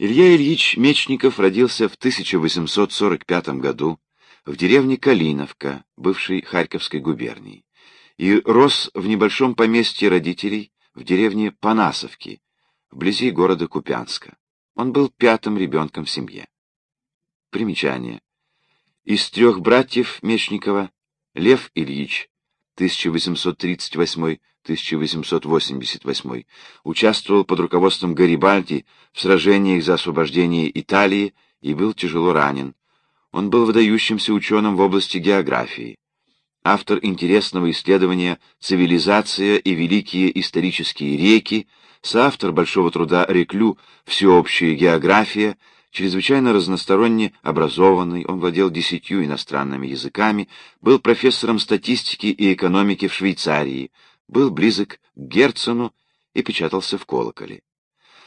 Илья Ильич Мечников родился в 1845 году в деревне Калиновка, бывшей Харьковской губернии, и рос в небольшом поместье родителей в деревне Панасовки, вблизи города Купянска. Он был пятым ребенком в семье. Примечание. Из трех братьев Мечникова Лев Ильич 1838-1888 участвовал под руководством Гарибальди в сражениях за освобождение Италии и был тяжело ранен. Он был выдающимся ученым в области географии. Автор интересного исследования «Цивилизация и великие исторические реки», соавтор большого труда Реклю «Всеобщая география», чрезвычайно разносторонне образованный, он владел десятью иностранными языками, был профессором статистики и экономики в Швейцарии, был близок к Герцену и печатался в колоколе.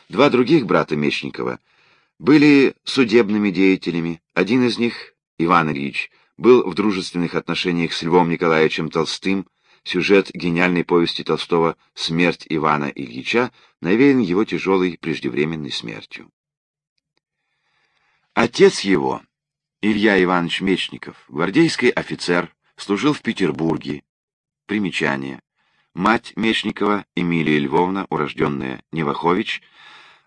Два других брата Мечникова были судебными деятелями. Один из них, Иван Ильич, был в дружественных отношениях с Львом Николаевичем Толстым. Сюжет гениальной повести Толстого «Смерть Ивана Ильича» навеян его тяжелой преждевременной смертью. Отец его, Илья Иванович Мечников, гвардейский офицер, служил в Петербурге. Примечание. Мать Мечникова, Эмилия Львовна, урожденная Невахович,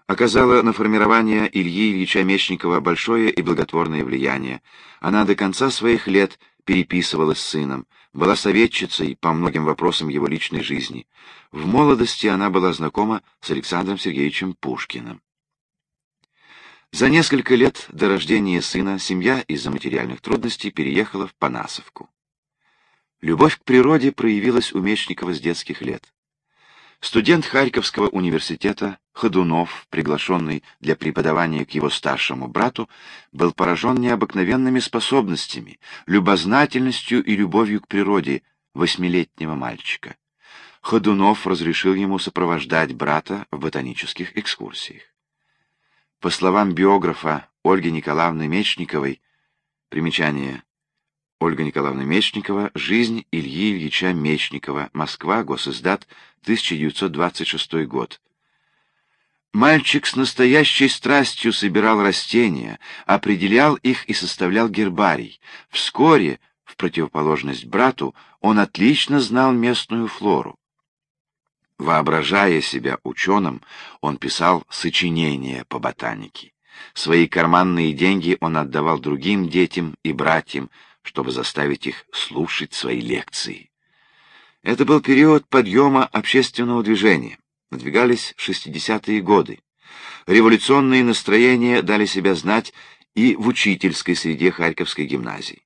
оказала на формирование Ильи Ильича Мечникова большое и благотворное влияние. Она до конца своих лет переписывалась с сыном, была советчицей по многим вопросам его личной жизни. В молодости она была знакома с Александром Сергеевичем Пушкиным. За несколько лет до рождения сына семья из-за материальных трудностей переехала в Панасовку. Любовь к природе проявилась у Мечникова с детских лет. Студент Харьковского университета Ходунов, приглашенный для преподавания к его старшему брату, был поражен необыкновенными способностями, любознательностью и любовью к природе восьмилетнего мальчика. Ходунов разрешил ему сопровождать брата в ботанических экскурсиях. По словам биографа Ольги Николаевны Мечниковой, примечание Ольга Николаевна Мечникова «Жизнь Ильи Ильича Мечникова. Москва. Госиздат. 1926 год». Мальчик с настоящей страстью собирал растения, определял их и составлял гербарий. Вскоре, в противоположность брату, он отлично знал местную флору. Воображая себя ученым, он писал сочинения по ботанике. Свои карманные деньги он отдавал другим детям и братьям, чтобы заставить их слушать свои лекции. Это был период подъема общественного движения. Надвигались 60-е годы. Революционные настроения дали себя знать и в учительской среде Харьковской гимназии.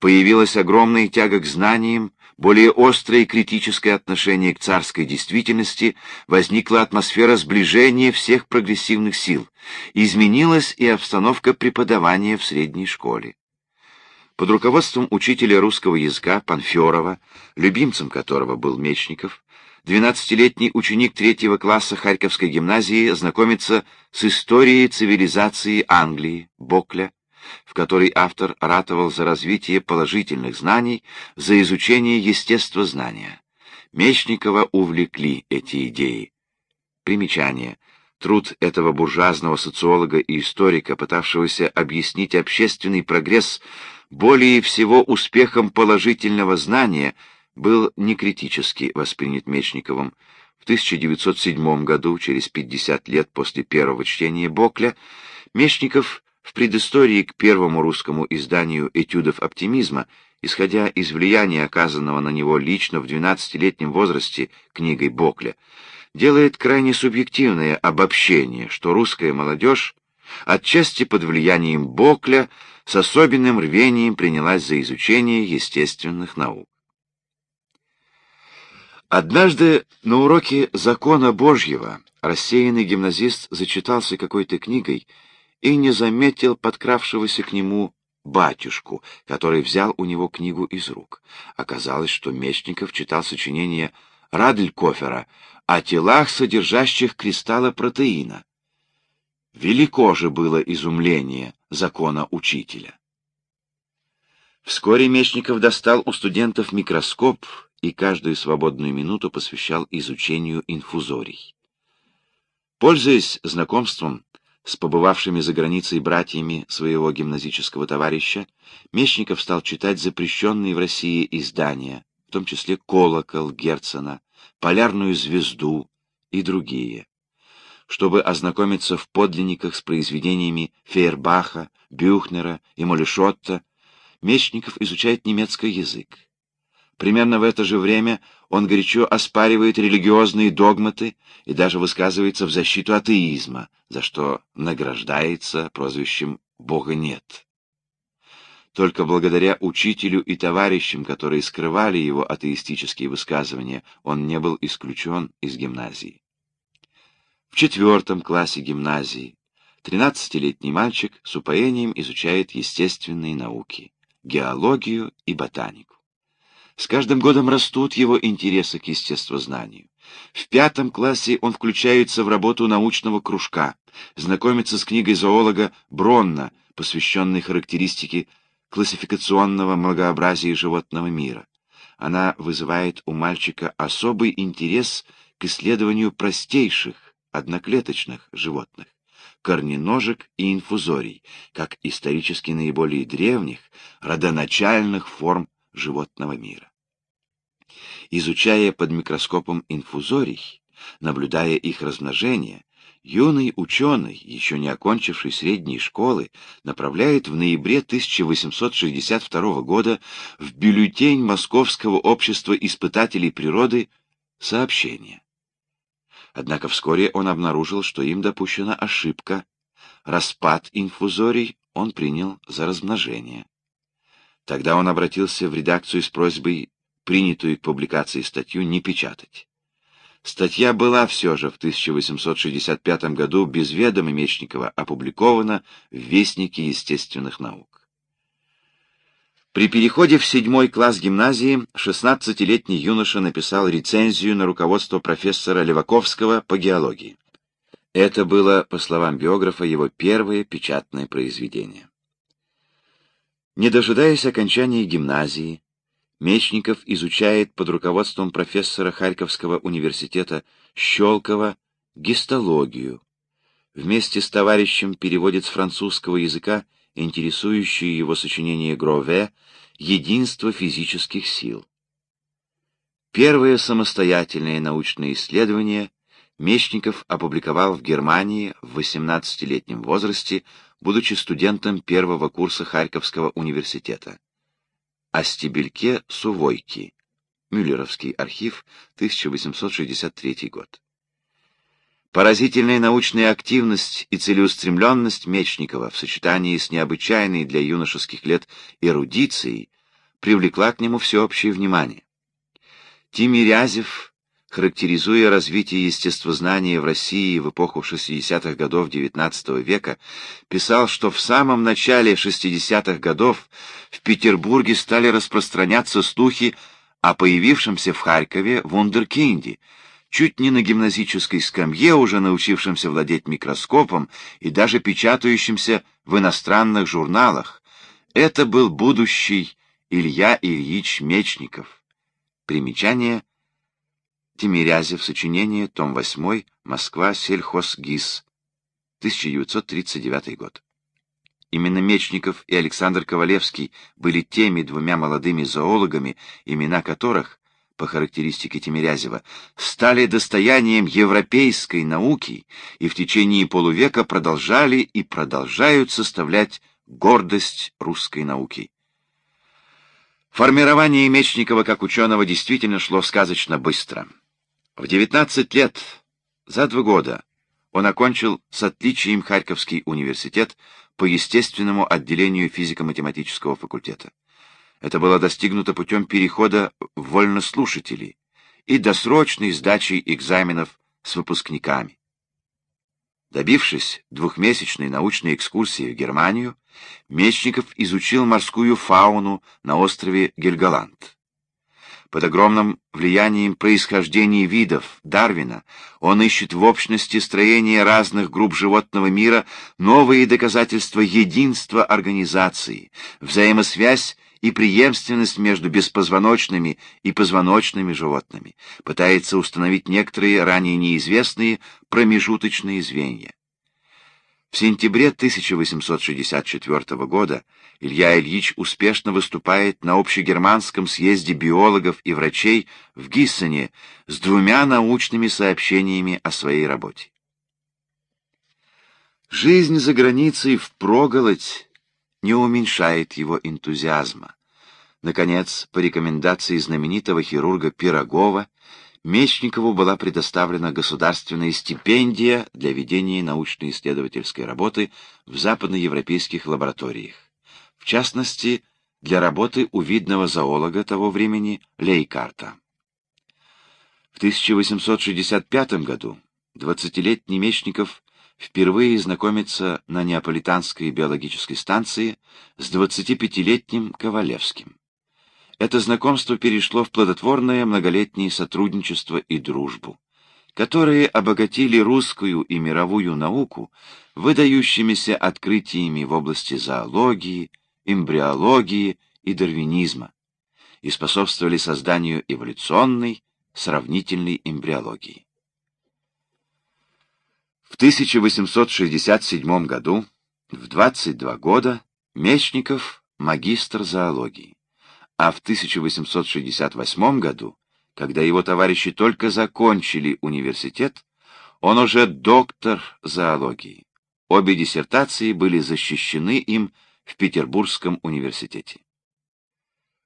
Появилась огромная тяга к знаниям, более острое критическое отношение к царской действительности, возникла атмосфера сближения всех прогрессивных сил, изменилась и обстановка преподавания в средней школе. Под руководством учителя русского языка Панферова, любимцем которого был Мечников, 12-летний ученик третьего класса Харьковской гимназии знакомится с историей цивилизации Англии, Бокля, в которой автор ратовал за развитие положительных знаний, за изучение естествознания. Мечникова увлекли эти идеи. Примечание. Труд этого буржуазного социолога и историка, пытавшегося объяснить общественный прогресс более всего успехом положительного знания, был некритически воспринят Мечниковым. В 1907 году, через 50 лет после первого чтения Бокля, Мечников в предыстории к первому русскому изданию «Этюдов оптимизма», исходя из влияния, оказанного на него лично в 12-летнем возрасте книгой Бокля, делает крайне субъективное обобщение, что русская молодежь, отчасти под влиянием Бокля, с особенным рвением принялась за изучение естественных наук. Однажды на уроке закона Божьего рассеянный гимназист зачитался какой-то книгой и не заметил подкравшегося к нему батюшку, который взял у него книгу из рук. Оказалось, что Мечников читал сочинение Радлькофера о телах, содержащих кристаллы протеина. Велико же было изумление закона учителя. Вскоре Мечников достал у студентов микроскоп и каждую свободную минуту посвящал изучению инфузорий. Пользуясь знакомством с побывавшими за границей братьями своего гимназического товарища, Мечников стал читать запрещенные в России издания, в том числе «Колокол» Герцена, «Полярную звезду» и другие, чтобы ознакомиться в подлинниках с произведениями Фейербаха, Бюхнера и Молешотта, Мечников изучает немецкий язык. Примерно в это же время он горячо оспаривает религиозные догматы и даже высказывается в защиту атеизма, за что награждается прозвищем «Бога нет». Только благодаря учителю и товарищам, которые скрывали его атеистические высказывания, он не был исключен из гимназии. В четвертом классе гимназии 13-летний мальчик с упоением изучает естественные науки, геологию и ботанику. С каждым годом растут его интересы к естествознанию. В пятом классе он включается в работу научного кружка, знакомится с книгой зоолога Бронна, посвященной характеристике классификационного многообразия животного мира. Она вызывает у мальчика особый интерес к исследованию простейших, одноклеточных животных, корненожек и инфузорий, как исторически наиболее древних, родоначальных форм животного мира. Изучая под микроскопом инфузорий, наблюдая их размножение, юный ученый, еще не окончивший средней школы, направляет в ноябре 1862 года в бюллетень Московского общества испытателей природы сообщение. Однако вскоре он обнаружил, что им допущена ошибка. Распад инфузорий он принял за размножение. Тогда он обратился в редакцию с просьбой принятую к публикации статью не печатать. Статья была все же в 1865 году без ведома Мечникова опубликована в Вестнике естественных наук. При переходе в седьмой класс гимназии 16-летний юноша написал рецензию на руководство профессора Леваковского по геологии. Это было, по словам биографа, его первое печатное произведение. Не дожидаясь окончания гимназии, Мечников изучает под руководством профессора Харьковского университета Щелкова гистологию. Вместе с товарищем переводит с французского языка интересующее его сочинение Грове «Единство физических сил». Первое самостоятельное научное исследование Мечников опубликовал в Германии в 18-летнем возрасте будучи студентом первого курса Харьковского университета. О стебельке Сувойки. Мюллеровский архив, 1863 год. Поразительная научная активность и целеустремленность Мечникова в сочетании с необычайной для юношеских лет эрудицией привлекла к нему всеобщее внимание. Тимирязев характеризуя развитие естествознания в России в эпоху 60-х годов XIX века, писал, что в самом начале 60-х годов в Петербурге стали распространяться слухи о появившемся в Харькове вундеркинде, чуть не на гимназической скамье, уже научившемся владеть микроскопом и даже печатающемся в иностранных журналах. Это был будущий Илья Ильич Мечников. Примечание Тимирязев, сочинение, том 8, Москва, сельхозгиз, 1939 год. Именно Мечников и Александр Ковалевский были теми двумя молодыми зоологами, имена которых, по характеристике Тимирязева, стали достоянием европейской науки и в течение полувека продолжали и продолжают составлять гордость русской науки. Формирование Мечникова как ученого действительно шло сказочно быстро. В 19 лет, за два года, он окончил с отличием Харьковский университет по естественному отделению физико-математического факультета. Это было достигнуто путем перехода вольнослушателей и досрочной сдачи экзаменов с выпускниками. Добившись двухмесячной научной экскурсии в Германию, Мечников изучил морскую фауну на острове Гельголанд. Под огромным влиянием происхождения видов Дарвина он ищет в общности строения разных групп животного мира новые доказательства единства организации, взаимосвязь и преемственность между беспозвоночными и позвоночными животными, пытается установить некоторые ранее неизвестные промежуточные звенья. В сентябре 1864 года Илья Ильич успешно выступает на общегерманском съезде биологов и врачей в Гиссене с двумя научными сообщениями о своей работе. Жизнь за границей впроголодь не уменьшает его энтузиазма. Наконец, по рекомендации знаменитого хирурга Пирогова, Мечникову была предоставлена государственная стипендия для ведения научно-исследовательской работы в западноевропейских лабораториях. В частности, для работы у видного зоолога того времени Лейкарта. В 1865 году 20-летний Мечников впервые знакомится на Неаполитанской биологической станции с 25-летним Ковалевским. Это знакомство перешло в плодотворное многолетнее сотрудничество и дружбу, которые обогатили русскую и мировую науку выдающимися открытиями в области зоологии, эмбриологии и дарвинизма и способствовали созданию эволюционной сравнительной эмбриологии. В 1867 году, в 22 года, Мечников — магистр зоологии а в 1868 году, когда его товарищи только закончили университет, он уже доктор зоологии. Обе диссертации были защищены им в Петербургском университете.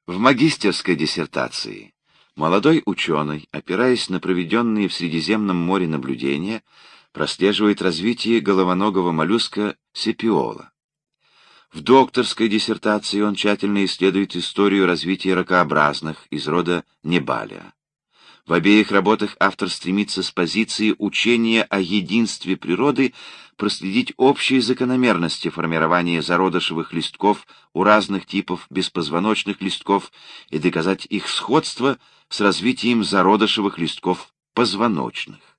В магистерской диссертации молодой ученый, опираясь на проведенные в Средиземном море наблюдения, прослеживает развитие головоногого моллюска сепиола. В докторской диссертации он тщательно исследует историю развития ракообразных из рода Небаля. В обеих работах автор стремится с позиции учения о единстве природы проследить общие закономерности формирования зародышевых листков у разных типов беспозвоночных листков и доказать их сходство с развитием зародышевых листков позвоночных.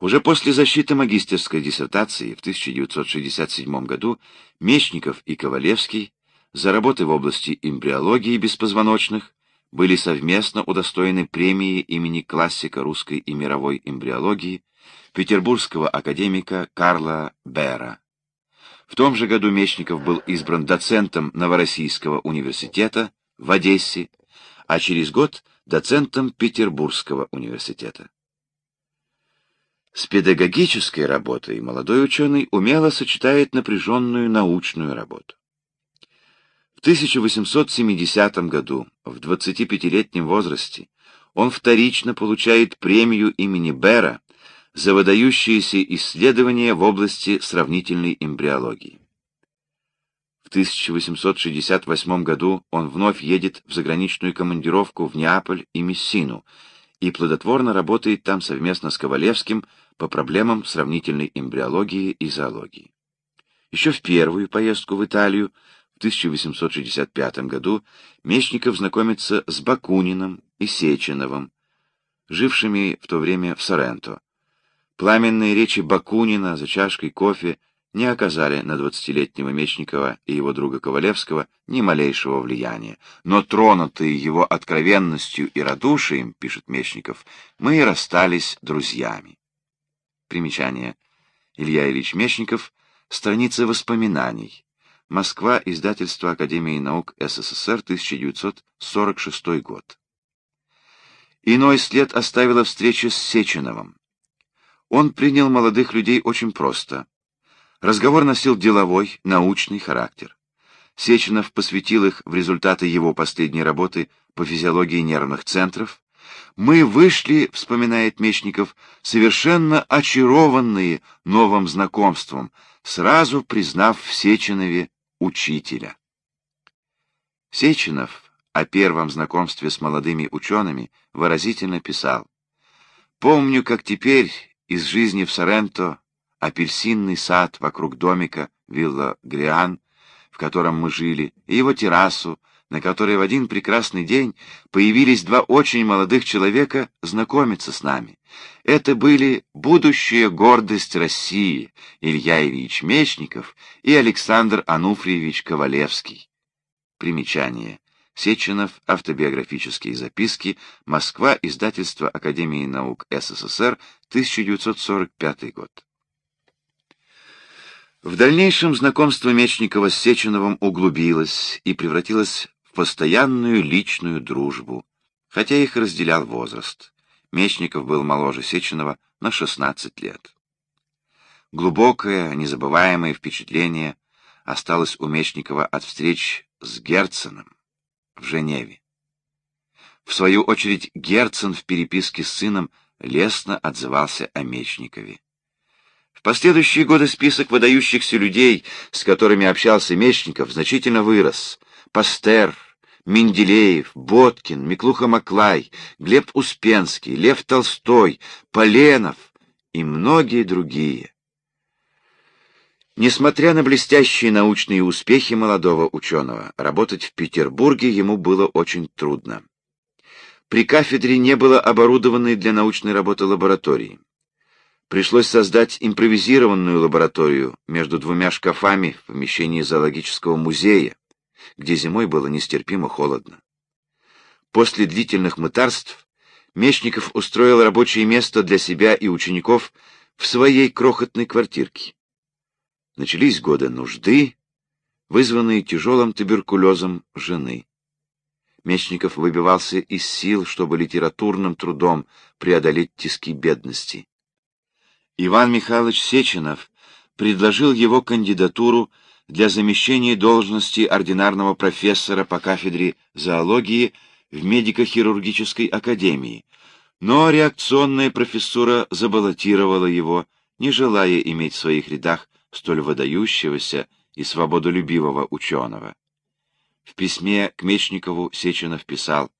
Уже после защиты магистерской диссертации в 1967 году Мечников и Ковалевский за работы в области эмбриологии беспозвоночных были совместно удостоены премии имени классика русской и мировой эмбриологии петербургского академика Карла Бера. В том же году Мечников был избран доцентом Новороссийского университета в Одессе, а через год доцентом Петербургского университета. С педагогической работой молодой ученый умело сочетает напряженную научную работу. В 1870 году, в 25-летнем возрасте, он вторично получает премию имени Бера за выдающиеся исследования в области сравнительной эмбриологии. В 1868 году он вновь едет в заграничную командировку в Неаполь и Мессину и плодотворно работает там совместно с Ковалевским по проблемам сравнительной эмбриологии и зоологии. Еще в первую поездку в Италию в 1865 году Мечников знакомится с Бакуниным и Сеченовым, жившими в то время в Соренто. Пламенные речи Бакунина за чашкой кофе не оказали на двадцатилетнего Мечникова и его друга Ковалевского ни малейшего влияния. Но тронутые его откровенностью и радушием, пишет Мечников, мы и расстались друзьями. Примечание. Илья Ильич Мечников, страница воспоминаний. Москва, издательство Академии наук СССР, 1946 год. Иной след оставила встреча с Сеченовым. Он принял молодых людей очень просто — Разговор носил деловой, научный характер. Сеченов посвятил их в результаты его последней работы по физиологии нервных центров. «Мы вышли, — вспоминает Мечников, — совершенно очарованные новым знакомством, сразу признав в Сеченове учителя». Сеченов о первом знакомстве с молодыми учеными выразительно писал «Помню, как теперь из жизни в Соренто апельсинный сад вокруг домика вилла Гриан, в котором мы жили, и его террасу, на которой в один прекрасный день появились два очень молодых человека знакомиться с нами. Это были будущая гордость России Илья Ильич Мечников и Александр Ануфриевич Ковалевский. Примечание. Сеченов. Автобиографические записки. Москва. Издательство Академии наук СССР. 1945 год. В дальнейшем знакомство Мечникова с Сеченовым углубилось и превратилось в постоянную личную дружбу, хотя их разделял возраст. Мечников был моложе Сеченова на 16 лет. Глубокое, незабываемое впечатление осталось у Мечникова от встреч с Герценом в Женеве. В свою очередь Герцен в переписке с сыном лестно отзывался о Мечникове. В последующие годы список выдающихся людей, с которыми общался Мечников, значительно вырос. Пастер, Менделеев, Боткин, Миклуха Маклай, Глеб Успенский, Лев Толстой, Поленов и многие другие. Несмотря на блестящие научные успехи молодого ученого, работать в Петербурге ему было очень трудно. При кафедре не было оборудованной для научной работы лаборатории. Пришлось создать импровизированную лабораторию между двумя шкафами в помещении зоологического музея, где зимой было нестерпимо холодно. После длительных мытарств Мечников устроил рабочее место для себя и учеников в своей крохотной квартирке. Начались годы нужды, вызванные тяжелым туберкулезом жены. Мечников выбивался из сил, чтобы литературным трудом преодолеть тиски бедности. Иван Михайлович Сеченов предложил его кандидатуру для замещения должности ординарного профессора по кафедре зоологии в медико-хирургической академии, но реакционная профессура забаллотировала его, не желая иметь в своих рядах столь выдающегося и свободолюбивого ученого. В письме к Мечникову Сеченов писал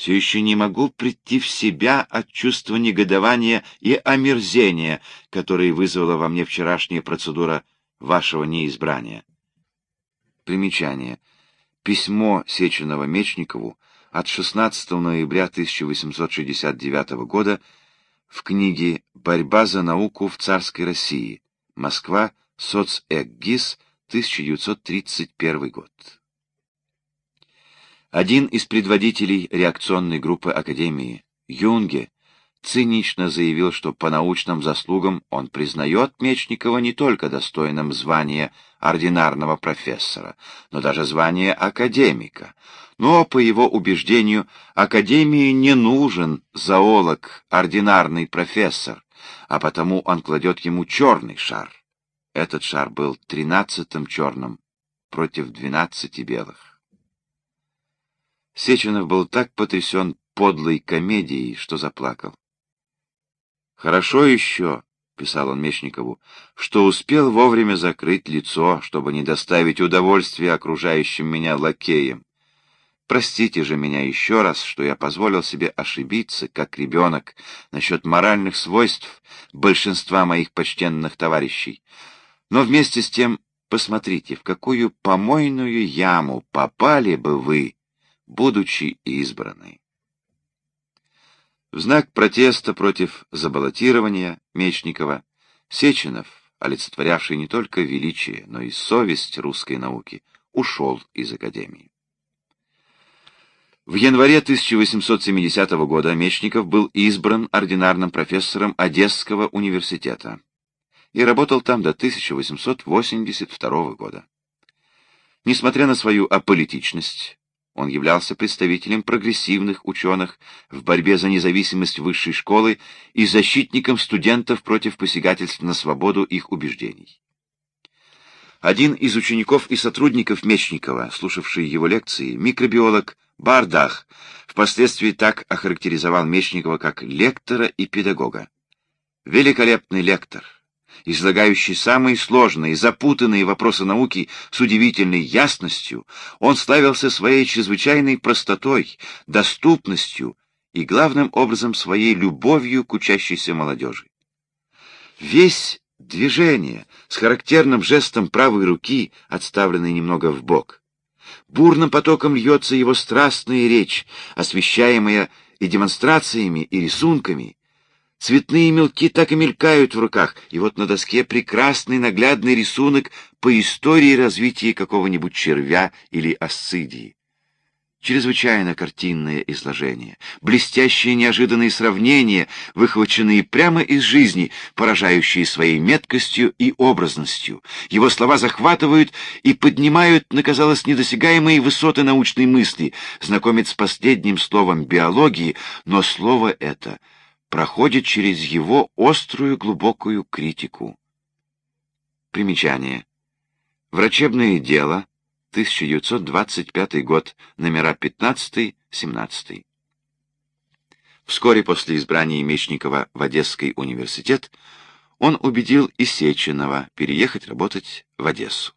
«Все еще не могу прийти в себя от чувства негодования и омерзения, которые вызвала во мне вчерашняя процедура вашего неизбрания». Примечание. Письмо Сеченова Мечникову от 16 ноября 1869 года в книге «Борьба за науку в царской России», Москва, Соцэкгиз, 1931 год. Один из предводителей реакционной группы Академии, Юнге, цинично заявил, что по научным заслугам он признает Мечникова не только достойным звания ординарного профессора, но даже звания академика. Но, по его убеждению, Академии не нужен зоолог, ординарный профессор, а потому он кладет ему черный шар. Этот шар был тринадцатым черным против двенадцати белых. Сеченов был так потрясен подлой комедией, что заплакал. «Хорошо еще», — писал он Мечникову, — «что успел вовремя закрыть лицо, чтобы не доставить удовольствия окружающим меня лакеям. Простите же меня еще раз, что я позволил себе ошибиться, как ребенок, насчет моральных свойств большинства моих почтенных товарищей. Но вместе с тем посмотрите, в какую помойную яму попали бы вы, будучи избраны. В знак протеста против забаллотирования Мечникова Сеченов, олицетворявший не только величие, но и совесть русской науки, ушел из Академии. В январе 1870 года Мечников был избран ординарным профессором Одесского университета и работал там до 1882 года. Несмотря на свою аполитичность, он являлся представителем прогрессивных ученых в борьбе за независимость высшей школы и защитником студентов против посягательств на свободу их убеждений. Один из учеников и сотрудников Мечникова, слушавший его лекции, микробиолог Бардах впоследствии так охарактеризовал Мечникова как лектора и педагога. Великолепный лектор, излагающий самые сложные, запутанные вопросы науки с удивительной ясностью, он славился своей чрезвычайной простотой, доступностью и, главным образом, своей любовью к учащейся молодежи. Весь движение с характерным жестом правой руки, отставленной немного в бок, Бурным потоком льется его страстная речь, освещаемая и демонстрациями, и рисунками. Цветные мелки так и мелькают в руках, и вот на доске прекрасный наглядный рисунок по истории развития какого-нибудь червя или асцидии. Чрезвычайно картинное изложение, блестящие неожиданные сравнения, выхваченные прямо из жизни, поражающие своей меткостью и образностью. Его слова захватывают и поднимают на, казалось, недосягаемые высоты научной мысли, знакомит с последним словом биологии, но слово это проходит через его острую глубокую критику. Примечание. Врачебное дело 1925 год, номера 15-17. Вскоре после избрания Мечникова в Одесский университет он убедил Исеченова переехать работать в Одессу.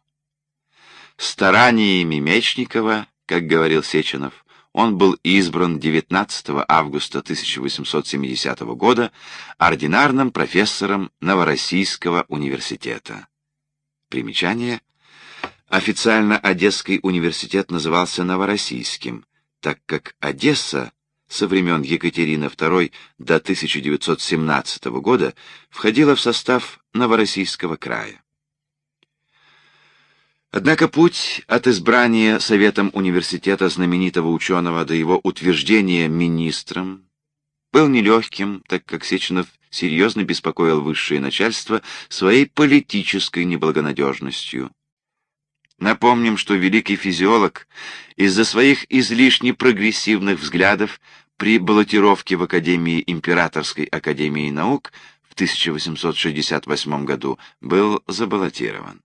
Стараниями Мечникова, как говорил Сеченов, он был избран 19 августа 1870 года ординарным профессором Новороссийского университета. Примечание – Официально Одесский университет назывался Новороссийским, так как Одесса со времен Екатерины II до 1917 года входила в состав Новороссийского края. Однако путь от избрания Советом университета знаменитого ученого до его утверждения министром был нелегким, так как Сеченов серьезно беспокоил высшее начальство своей политической неблагонадежностью. Напомним, что великий физиолог из-за своих излишне прогрессивных взглядов при баллотировке в Академии Императорской Академии Наук в 1868 году был забаллотирован.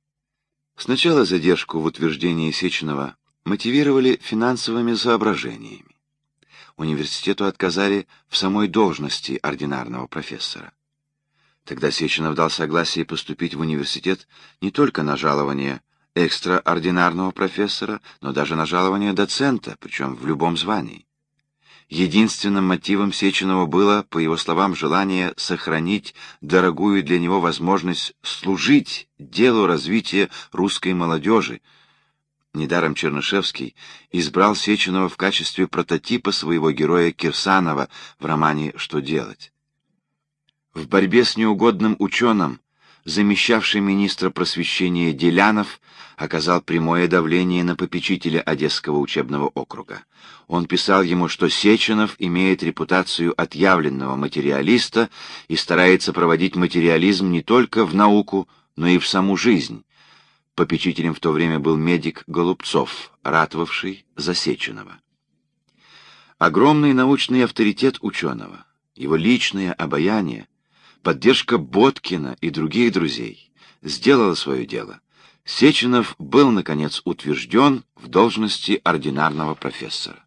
Сначала задержку в утверждении Сеченова мотивировали финансовыми соображениями. Университету отказали в самой должности ординарного профессора. Тогда Сеченов дал согласие поступить в университет не только на жалование экстраординарного профессора, но даже на жалование доцента, причем в любом звании. Единственным мотивом Сеченова было, по его словам, желание сохранить дорогую для него возможность служить делу развития русской молодежи. Недаром Чернышевский избрал Сеченова в качестве прототипа своего героя Кирсанова в романе «Что делать?». В борьбе с неугодным ученым замещавший министра просвещения Делянов, оказал прямое давление на попечителя Одесского учебного округа. Он писал ему, что Сеченов имеет репутацию отъявленного материалиста и старается проводить материализм не только в науку, но и в саму жизнь. Попечителем в то время был медик Голубцов, ратовавший за Сеченова. Огромный научный авторитет ученого, его личное обаяние — поддержка Боткина и других друзей сделала свое дело. Сеченов был, наконец, утвержден в должности ординарного профессора.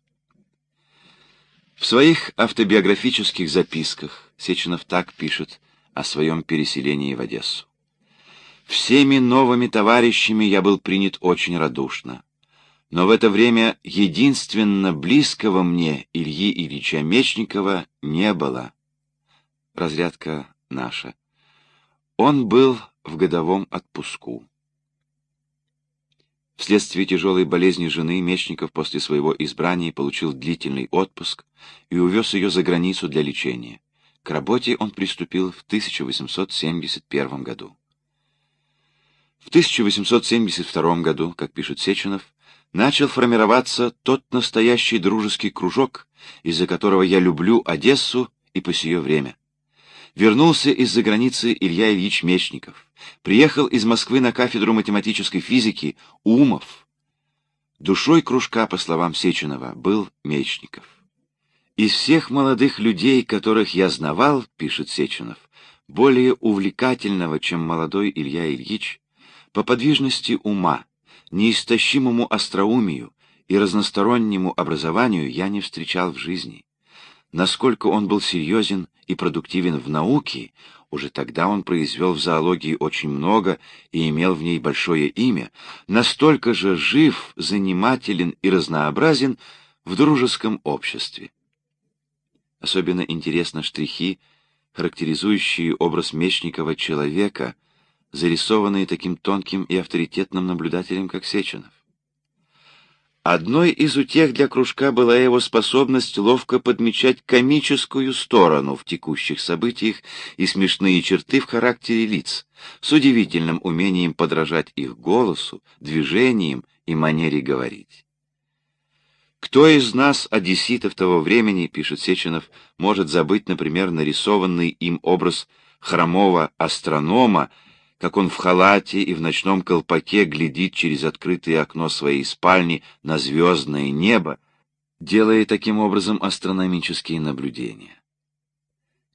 В своих автобиографических записках Сеченов так пишет о своем переселении в Одессу. «Всеми новыми товарищами я был принят очень радушно, но в это время единственно близкого мне Ильи Ильича Мечникова не было». Разрядка наша. Он был в годовом отпуску. Вследствие тяжелой болезни жены Мечников после своего избрания получил длительный отпуск и увез ее за границу для лечения. К работе он приступил в 1871 году. В 1872 году, как пишет Сеченов, начал формироваться тот настоящий дружеский кружок, из-за которого я люблю Одессу и по сие время вернулся из-за границы Илья Ильич Мечников. Приехал из Москвы на кафедру математической физики Умов. Душой кружка, по словам Сеченова, был Мечников. Из всех молодых людей, которых я знавал, пишет Сеченов, более увлекательного, чем молодой Илья Ильич, по подвижности ума, неистощимому остроумию и разностороннему образованию я не встречал в жизни. Насколько он был серьезен и продуктивен в науке, уже тогда он произвел в зоологии очень много и имел в ней большое имя, настолько же жив, занимателен и разнообразен в дружеском обществе. Особенно интересны штрихи, характеризующие образ Мечникова человека, зарисованные таким тонким и авторитетным наблюдателем, как Сеченов. Одной из утех для кружка была его способность ловко подмечать комическую сторону в текущих событиях и смешные черты в характере лиц, с удивительным умением подражать их голосу, движениям и манере говорить. Кто из нас, одесситов того времени, пишет Сеченов, может забыть, например, нарисованный им образ хромого астронома, как он в халате и в ночном колпаке глядит через открытое окно своей спальни на звездное небо, делая таким образом астрономические наблюдения.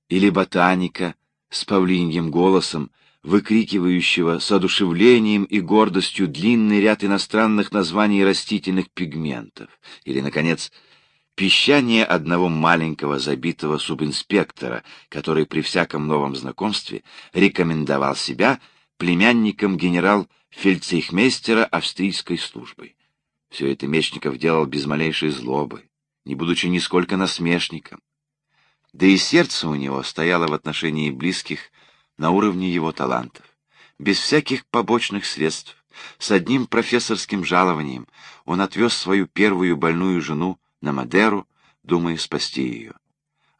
Или ботаника с павлиньим голосом, выкрикивающего с одушевлением и гордостью длинный ряд иностранных названий растительных пигментов, или, наконец, пищание одного маленького забитого субинспектора, который при всяком новом знакомстве рекомендовал себя племянником генерал-фельдцейхмейстера австрийской службы. Все это Мечников делал без малейшей злобы, не будучи нисколько насмешником. Да и сердце у него стояло в отношении близких на уровне его талантов, без всяких побочных средств, с одним профессорским жалованием он отвез свою первую больную жену на Мадеру, думая спасти ее.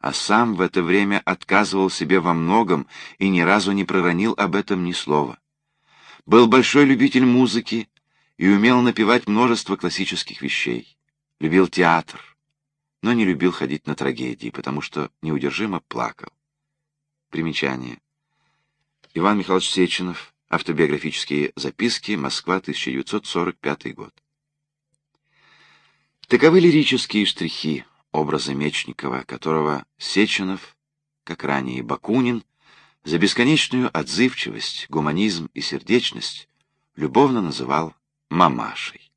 А сам в это время отказывал себе во многом и ни разу не проронил об этом ни слова. Был большой любитель музыки и умел напевать множество классических вещей. Любил театр, но не любил ходить на трагедии, потому что неудержимо плакал. Примечание. Иван Михайлович Сеченов. Автобиографические записки. Москва, 1945 год. Таковы лирические штрихи образа Мечникова, которого Сеченов, как ранее Бакунин, за бесконечную отзывчивость, гуманизм и сердечность любовно называл мамашей.